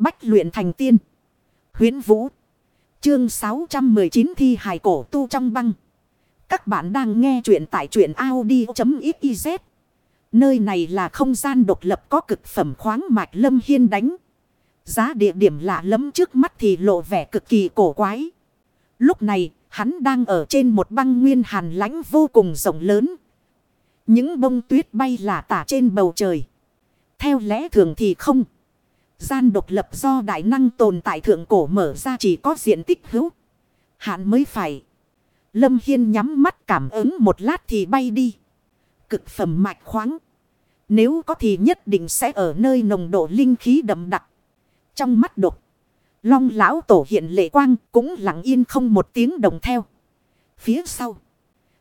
Bách luyện thành tiên. Huyến Vũ. Chương 619 thi hài cổ tu trong băng. Các bạn đang nghe truyện tại truyện Audi.xyz. Nơi này là không gian độc lập có cực phẩm khoáng mạch lâm hiên đánh. Giá địa điểm lạ lẫm trước mắt thì lộ vẻ cực kỳ cổ quái. Lúc này, hắn đang ở trên một băng nguyên hàn lãnh vô cùng rộng lớn. Những bông tuyết bay lả tả trên bầu trời. Theo lẽ thường thì không. Gian độc lập do đại năng tồn tại thượng cổ mở ra chỉ có diện tích hữu. Hạn mới phải. Lâm Hiên nhắm mắt cảm ứng một lát thì bay đi. Cực phẩm mạch khoáng. Nếu có thì nhất định sẽ ở nơi nồng độ linh khí đậm đặc. Trong mắt độc. Long lão tổ hiện lệ quang cũng lặng yên không một tiếng đồng theo. Phía sau.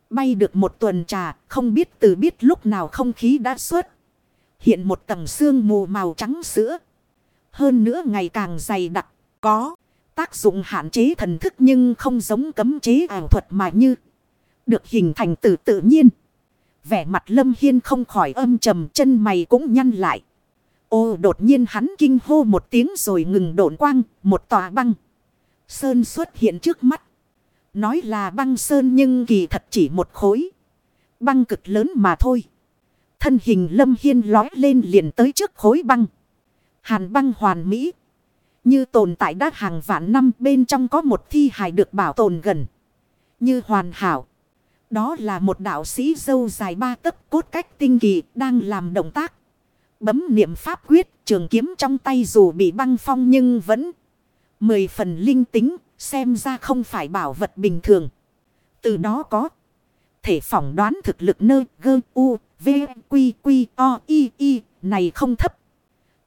Bay được một tuần trà, không biết từ biết lúc nào không khí đã xuất. Hiện một tầng xương mù màu trắng sữa. Hơn nữa ngày càng dày đặc. Có tác dụng hạn chế thần thức nhưng không giống cấm chế ảo thuật mà như. Được hình thành từ tự nhiên. Vẻ mặt lâm hiên không khỏi âm trầm chân mày cũng nhăn lại. Ô đột nhiên hắn kinh hô một tiếng rồi ngừng độn quang, một tòa băng. Sơn xuất hiện trước mắt. Nói là băng sơn nhưng kỳ thật chỉ một khối. Băng cực lớn mà thôi. Thân hình lâm hiên lói lên liền tới trước khối băng. Hàn băng hoàn mỹ. Như tồn tại đã hàng vạn năm, bên trong có một thi hài được bảo tồn gần. Như hoàn hảo. Đó là một đạo sĩ dâu dài ba tấc cốt cách tinh kỳ, đang làm động tác. Bấm niệm pháp quyết, trường kiếm trong tay dù bị băng phong nhưng vẫn mười phần linh tính, xem ra không phải bảo vật bình thường. Từ đó có thể phỏng đoán thực lực nơi gơ, u, v, quy quy, o, i i, này không thấp.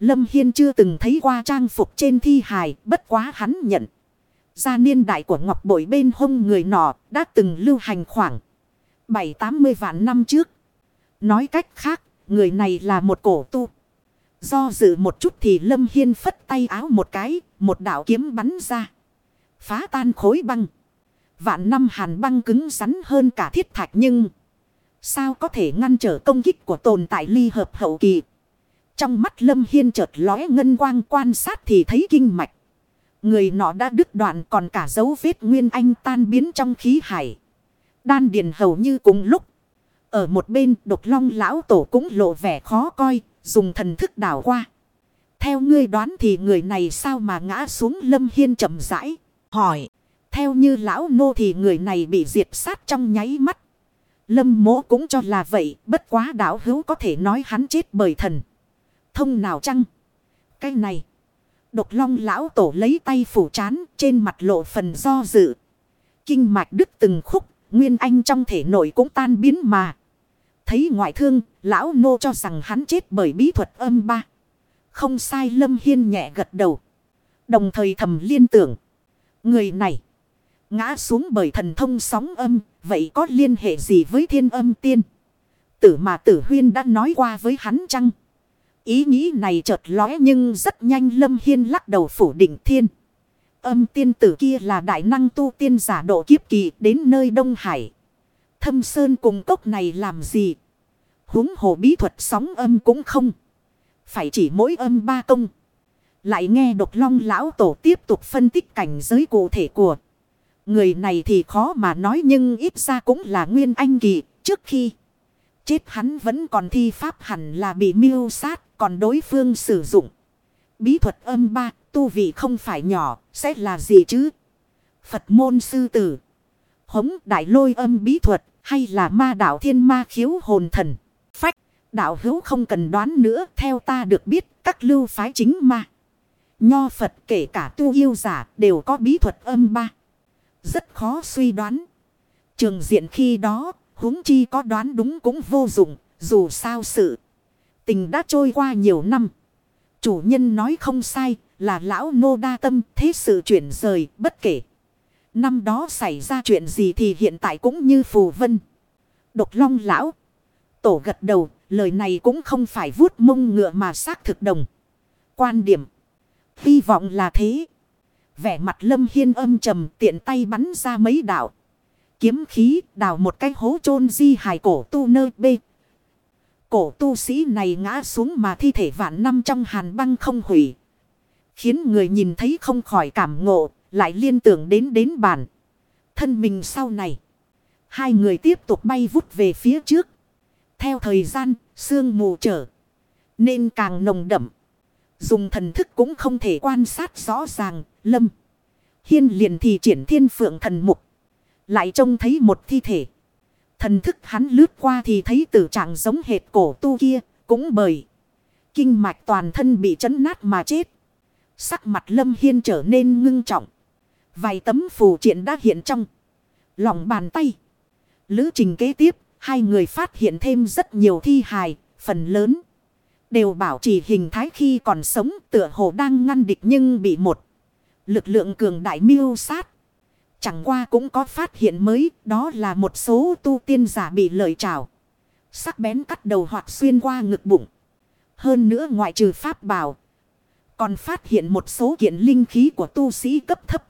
Lâm Hiên chưa từng thấy qua trang phục trên thi hài bất quá hắn nhận. Gia niên đại của ngọc bội bên hông người nọ đã từng lưu hành khoảng 7-80 vạn năm trước. Nói cách khác Người này là một cổ tu. Do dự một chút thì Lâm Hiên phất tay áo một cái, một đạo kiếm bắn ra. Phá tan khối băng. Vạn năm hàn băng cứng rắn hơn cả thiết thạch nhưng... Sao có thể ngăn trở công kích của tồn tại ly hợp hậu kỳ? Trong mắt Lâm Hiên chợt lóe ngân quang quan sát thì thấy kinh mạch. Người nọ đã đứt đoạn còn cả dấu vết nguyên anh tan biến trong khí hải. Đan điền hầu như cùng lúc. Ở một bên độc long lão tổ cũng lộ vẻ khó coi, dùng thần thức đảo qua. Theo ngươi đoán thì người này sao mà ngã xuống lâm hiên chậm rãi, hỏi. Theo như lão nô thì người này bị diệt sát trong nháy mắt. Lâm mỗ cũng cho là vậy, bất quá đảo hữu có thể nói hắn chết bởi thần. Thông nào chăng? Cái này. Độc long lão tổ lấy tay phủ chán trên mặt lộ phần do dự. Kinh mạch đứt từng khúc, nguyên anh trong thể nội cũng tan biến mà. Thấy ngoại thương, lão nô cho rằng hắn chết bởi bí thuật âm ba. Không sai Lâm Hiên nhẹ gật đầu. Đồng thời thầm liên tưởng. Người này ngã xuống bởi thần thông sóng âm, vậy có liên hệ gì với thiên âm tiên? Tử mà tử huyên đã nói qua với hắn chăng? Ý nghĩ này chợt lóe nhưng rất nhanh Lâm Hiên lắc đầu phủ định thiên. Âm tiên tử kia là đại năng tu tiên giả độ kiếp kỳ đến nơi Đông Hải. Thâm Sơn cùng cốc này làm gì? húng hồ bí thuật sóng âm cũng không. Phải chỉ mỗi âm ba công. Lại nghe độc long lão tổ tiếp tục phân tích cảnh giới cụ thể của. Người này thì khó mà nói nhưng ít ra cũng là nguyên anh kỳ. Trước khi chết hắn vẫn còn thi pháp hẳn là bị miêu sát. Còn đối phương sử dụng bí thuật âm ba tu vị không phải nhỏ sẽ là gì chứ? Phật môn sư tử. Hống đại lôi âm bí thuật hay là ma đạo thiên ma khiếu hồn thần. Phách, đạo hữu không cần đoán nữa, theo ta được biết, các lưu phái chính ma. Nho Phật kể cả tu yêu giả đều có bí thuật âm ba. Rất khó suy đoán. Trường diện khi đó, huống chi có đoán đúng cũng vô dụng, dù sao sự. Tình đã trôi qua nhiều năm. Chủ nhân nói không sai, là lão nô đa tâm, thế sự chuyển rời, bất kể. Năm đó xảy ra chuyện gì thì hiện tại cũng như phù vân. Độc long lão. Tổ gật đầu, lời này cũng không phải vuốt mông ngựa mà xác thực đồng. Quan điểm. Hy vọng là thế. Vẻ mặt lâm hiên âm trầm tiện tay bắn ra mấy đạo. Kiếm khí đào một cái hố chôn di hài cổ tu nơi bê. Cổ tu sĩ này ngã xuống mà thi thể vạn năm trong hàn băng không hủy. Khiến người nhìn thấy không khỏi cảm ngộ, lại liên tưởng đến đến bản. Thân mình sau này. Hai người tiếp tục bay vút về phía trước. Theo thời gian, sương mù trở. Nên càng nồng đậm. Dùng thần thức cũng không thể quan sát rõ ràng, lâm. Hiên liền thì triển thiên phượng thần mục. Lại trông thấy một thi thể. Thần thức hắn lướt qua thì thấy tử trạng giống hệt cổ tu kia, cũng bởi. Kinh mạch toàn thân bị chấn nát mà chết. Sắc mặt lâm hiên trở nên ngưng trọng. Vài tấm phù triện đã hiện trong. Lòng bàn tay. Lữ trình kế tiếp, hai người phát hiện thêm rất nhiều thi hài, phần lớn. Đều bảo trì hình thái khi còn sống tựa hồ đang ngăn địch nhưng bị một. Lực lượng cường đại miêu sát. Chẳng qua cũng có phát hiện mới, đó là một số tu tiên giả bị lợi trào. Sắc bén cắt đầu hoặc xuyên qua ngực bụng. Hơn nữa ngoại trừ pháp bảo. Còn phát hiện một số kiện linh khí của tu sĩ cấp thấp.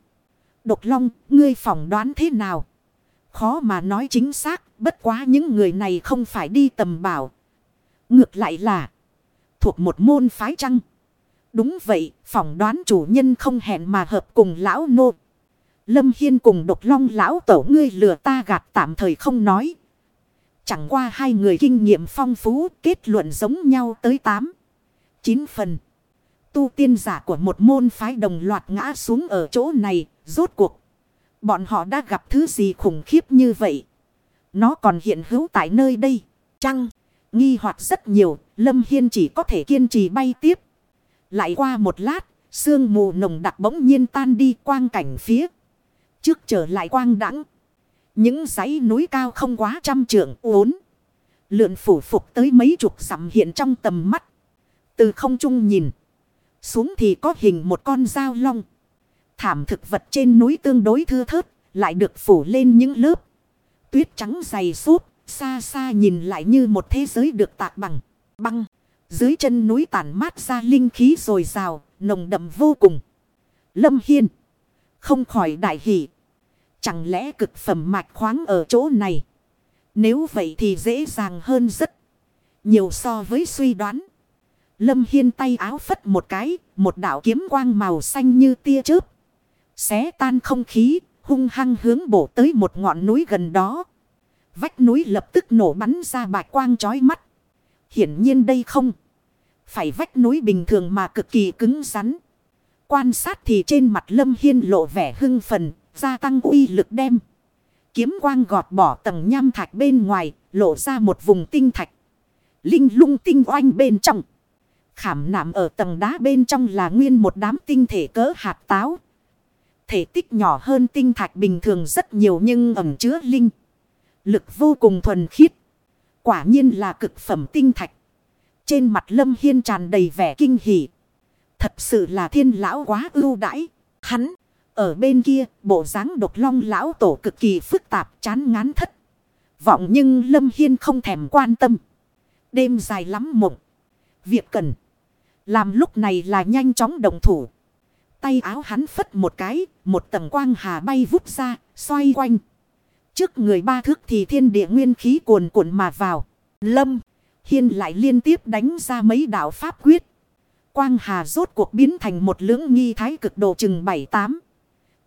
Độc long, ngươi phỏng đoán thế nào? Khó mà nói chính xác, bất quá những người này không phải đi tầm bảo. Ngược lại là thuộc một môn phái trăng. Đúng vậy, phỏng đoán chủ nhân không hẹn mà hợp cùng lão nô. Lâm Hiên cùng độc long lão tổ ngươi lừa ta gạt tạm thời không nói. Chẳng qua hai người kinh nghiệm phong phú kết luận giống nhau tới 8. 9 phần. Tu tiên giả của một môn phái đồng loạt ngã xuống ở chỗ này, rốt cuộc. Bọn họ đã gặp thứ gì khủng khiếp như vậy? Nó còn hiện hữu tại nơi đây. Chăng, nghi hoặc rất nhiều, Lâm Hiên chỉ có thể kiên trì bay tiếp. Lại qua một lát, sương mù nồng đặc bỗng nhiên tan đi quang cảnh phía. Trước trở lại quang đãng Những dãy núi cao không quá trăm trượng uốn. Lượn phủ phục tới mấy chục sầm hiện trong tầm mắt. Từ không trung nhìn. Xuống thì có hình một con dao long. Thảm thực vật trên núi tương đối thưa thớt. Lại được phủ lên những lớp. Tuyết trắng dày xốp. Xa xa nhìn lại như một thế giới được tạc bằng. Băng. Dưới chân núi tản mát ra linh khí rồi rào. Nồng đậm vô cùng. Lâm Hiên. Không khỏi đại hỷ. Chẳng lẽ cực phẩm mạch khoáng ở chỗ này. Nếu vậy thì dễ dàng hơn rất nhiều so với suy đoán. Lâm Hiên tay áo phất một cái, một đạo kiếm quang màu xanh như tia chớp. Xé tan không khí, hung hăng hướng bổ tới một ngọn núi gần đó. Vách núi lập tức nổ bắn ra bạch quang chói mắt. Hiển nhiên đây không. Phải vách núi bình thường mà cực kỳ cứng rắn. Quan sát thì trên mặt Lâm Hiên lộ vẻ hưng phần, gia tăng uy lực đem. Kiếm quang gọt bỏ tầng nham thạch bên ngoài, lộ ra một vùng tinh thạch. Linh lung tinh oanh bên trong. Khảm nạm ở tầng đá bên trong là nguyên một đám tinh thể cỡ hạt táo. Thể tích nhỏ hơn tinh thạch bình thường rất nhiều nhưng ẩm chứa linh. Lực vô cùng thuần khiết. Quả nhiên là cực phẩm tinh thạch. Trên mặt Lâm Hiên tràn đầy vẻ kinh hỉ. Thật sự là thiên lão quá ưu đãi. Hắn, ở bên kia, bộ dáng độc long lão tổ cực kỳ phức tạp chán ngán thất. Vọng nhưng Lâm Hiên không thèm quan tâm. Đêm dài lắm mộng. Việc cần. Làm lúc này là nhanh chóng đồng thủ. Tay áo hắn phất một cái, một tầng quang hà bay vút ra, xoay quanh. Trước người ba thước thì thiên địa nguyên khí cuồn cuộn mà vào. Lâm, hiên lại liên tiếp đánh ra mấy đạo pháp quyết. Quang hà rốt cuộc biến thành một lưỡng nghi thái cực độ chừng bảy tám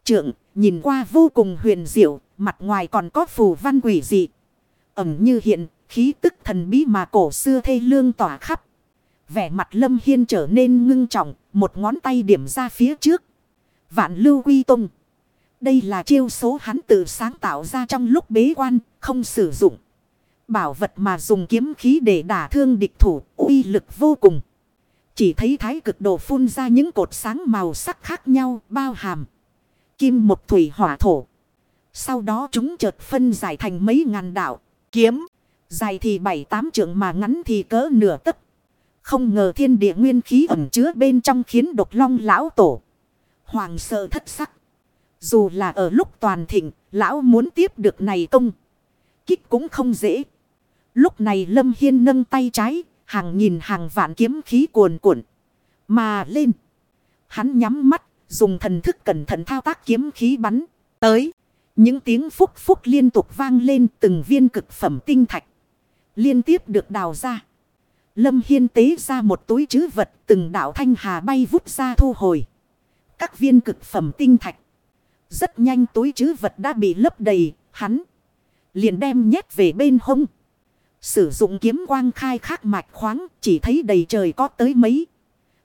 Trượng, nhìn qua vô cùng huyền diệu, mặt ngoài còn có phù văn quỷ dị. Ẩm như hiện, khí tức thần bí mà cổ xưa thê lương tỏa khắp. Vẻ mặt lâm hiên trở nên ngưng trọng, một ngón tay điểm ra phía trước. Vạn lưu quy tung. Đây là chiêu số hắn tự sáng tạo ra trong lúc bế quan, không sử dụng. Bảo vật mà dùng kiếm khí để đả thương địch thủ, uy lực vô cùng. Chỉ thấy thái cực đồ phun ra những cột sáng màu sắc khác nhau, bao hàm. Kim một thủy hỏa thổ. Sau đó chúng chợt phân giải thành mấy ngàn đạo, kiếm. Dài thì bảy tám trượng mà ngắn thì cỡ nửa tấc. Không ngờ thiên địa nguyên khí ẩn chứa bên trong khiến độc long lão tổ. Hoàng sợ thất sắc. Dù là ở lúc toàn thịnh, lão muốn tiếp được này công. Kích cũng không dễ. Lúc này Lâm Hiên nâng tay trái, hàng nghìn hàng vạn kiếm khí cuồn cuộn. Mà lên. Hắn nhắm mắt, dùng thần thức cẩn thận thao tác kiếm khí bắn. Tới. Những tiếng phúc phúc liên tục vang lên từng viên cực phẩm tinh thạch. Liên tiếp được đào ra. Lâm Hiên tế ra một túi chứ vật từng đạo thanh hà bay vút ra thu hồi. Các viên cực phẩm tinh thạch. Rất nhanh túi chứ vật đã bị lấp đầy, hắn liền đem nhét về bên hông. Sử dụng kiếm quang khai khắc mạch khoáng chỉ thấy đầy trời có tới mấy.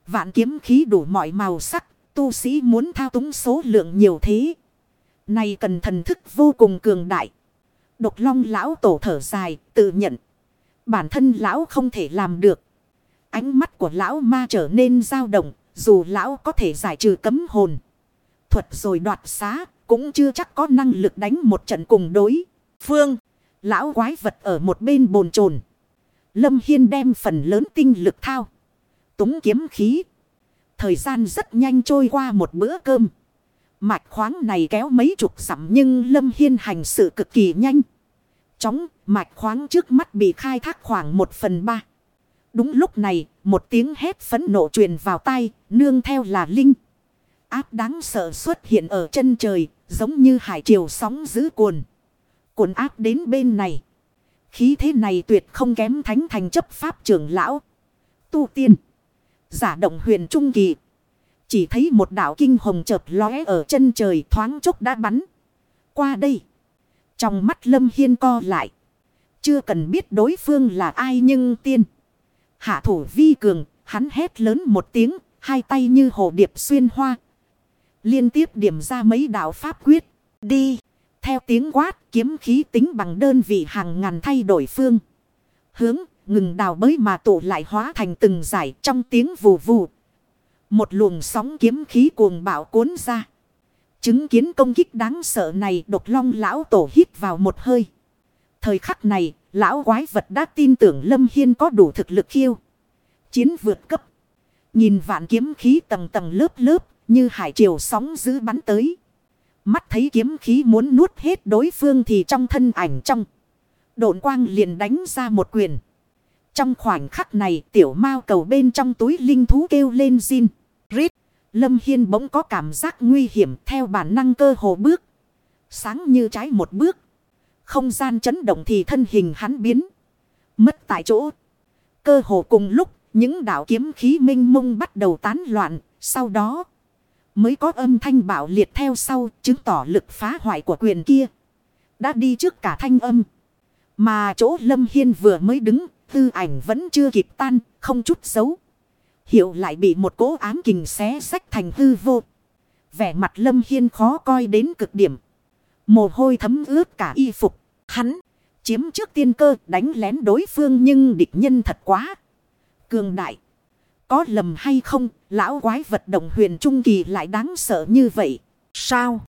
Vạn kiếm khí đủ mọi màu sắc, tu sĩ muốn thao túng số lượng nhiều thế. Này cần thần thức vô cùng cường đại. Độc long lão tổ thở dài, tự nhận. Bản thân lão không thể làm được. Ánh mắt của lão ma trở nên dao động, dù lão có thể giải trừ cấm hồn. Thuật rồi đoạt xá, cũng chưa chắc có năng lực đánh một trận cùng đối. Phương, lão quái vật ở một bên bồn chồn Lâm Hiên đem phần lớn tinh lực thao. Túng kiếm khí. Thời gian rất nhanh trôi qua một bữa cơm. Mạch khoáng này kéo mấy chục dặm nhưng Lâm Hiên hành sự cực kỳ nhanh. Chóng, mạch khoáng trước mắt bị khai thác khoảng một phần ba. Đúng lúc này, một tiếng hét phấn nộ truyền vào tay, nương theo là linh. Áp đáng sợ xuất hiện ở chân trời, giống như hải triều sóng dữ cuồn. Cuồn áp đến bên này. Khí thế này tuyệt không kém thánh thành chấp pháp trưởng lão. Tu tiên. Giả động huyền trung kỳ. Chỉ thấy một đảo kinh hồng chợt lóe ở chân trời thoáng chốc đã bắn. Qua đây. Trong mắt lâm hiên co lại. Chưa cần biết đối phương là ai nhưng tiên. Hạ thủ vi cường, hắn hét lớn một tiếng, hai tay như hồ điệp xuyên hoa. Liên tiếp điểm ra mấy đạo pháp quyết. Đi. Theo tiếng quát, kiếm khí tính bằng đơn vị hàng ngàn thay đổi phương. Hướng, ngừng đào bới mà tụ lại hóa thành từng giải trong tiếng vù vù. Một luồng sóng kiếm khí cuồng bạo cuốn ra. Chứng kiến công kích đáng sợ này độc long lão tổ hít vào một hơi. Thời khắc này, lão quái vật đã tin tưởng Lâm Hiên có đủ thực lực khiêu. Chiến vượt cấp. Nhìn vạn kiếm khí tầng tầng lớp lớp, như hải triều sóng giữ bắn tới. Mắt thấy kiếm khí muốn nuốt hết đối phương thì trong thân ảnh trong. Độn quang liền đánh ra một quyền. Trong khoảnh khắc này, tiểu mao cầu bên trong túi linh thú kêu lên zin. Rít. Lâm Hiên bỗng có cảm giác nguy hiểm, theo bản năng cơ hồ bước. Sáng như trái một bước. Không gian chấn động thì thân hình hắn biến. Mất tại chỗ. Cơ hồ cùng lúc, những đạo kiếm khí minh mông bắt đầu tán loạn. Sau đó mới có âm thanh bạo liệt theo sau chứng tỏ lực phá hoại của quyền kia. Đã đi trước cả thanh âm. Mà chỗ Lâm Hiên vừa mới đứng, tư ảnh vẫn chưa kịp tan, không chút xấu. Hiệu lại bị một cố ám kình xé sách thành hư vô. Vẻ mặt Lâm Hiên khó coi đến cực điểm. Mồ hôi thấm ướt cả y phục. Hắn chiếm trước tiên cơ đánh lén đối phương nhưng địch nhân thật quá. Cường đại. Có lầm hay không, lão quái vật động huyền trung kỳ lại đáng sợ như vậy. Sao?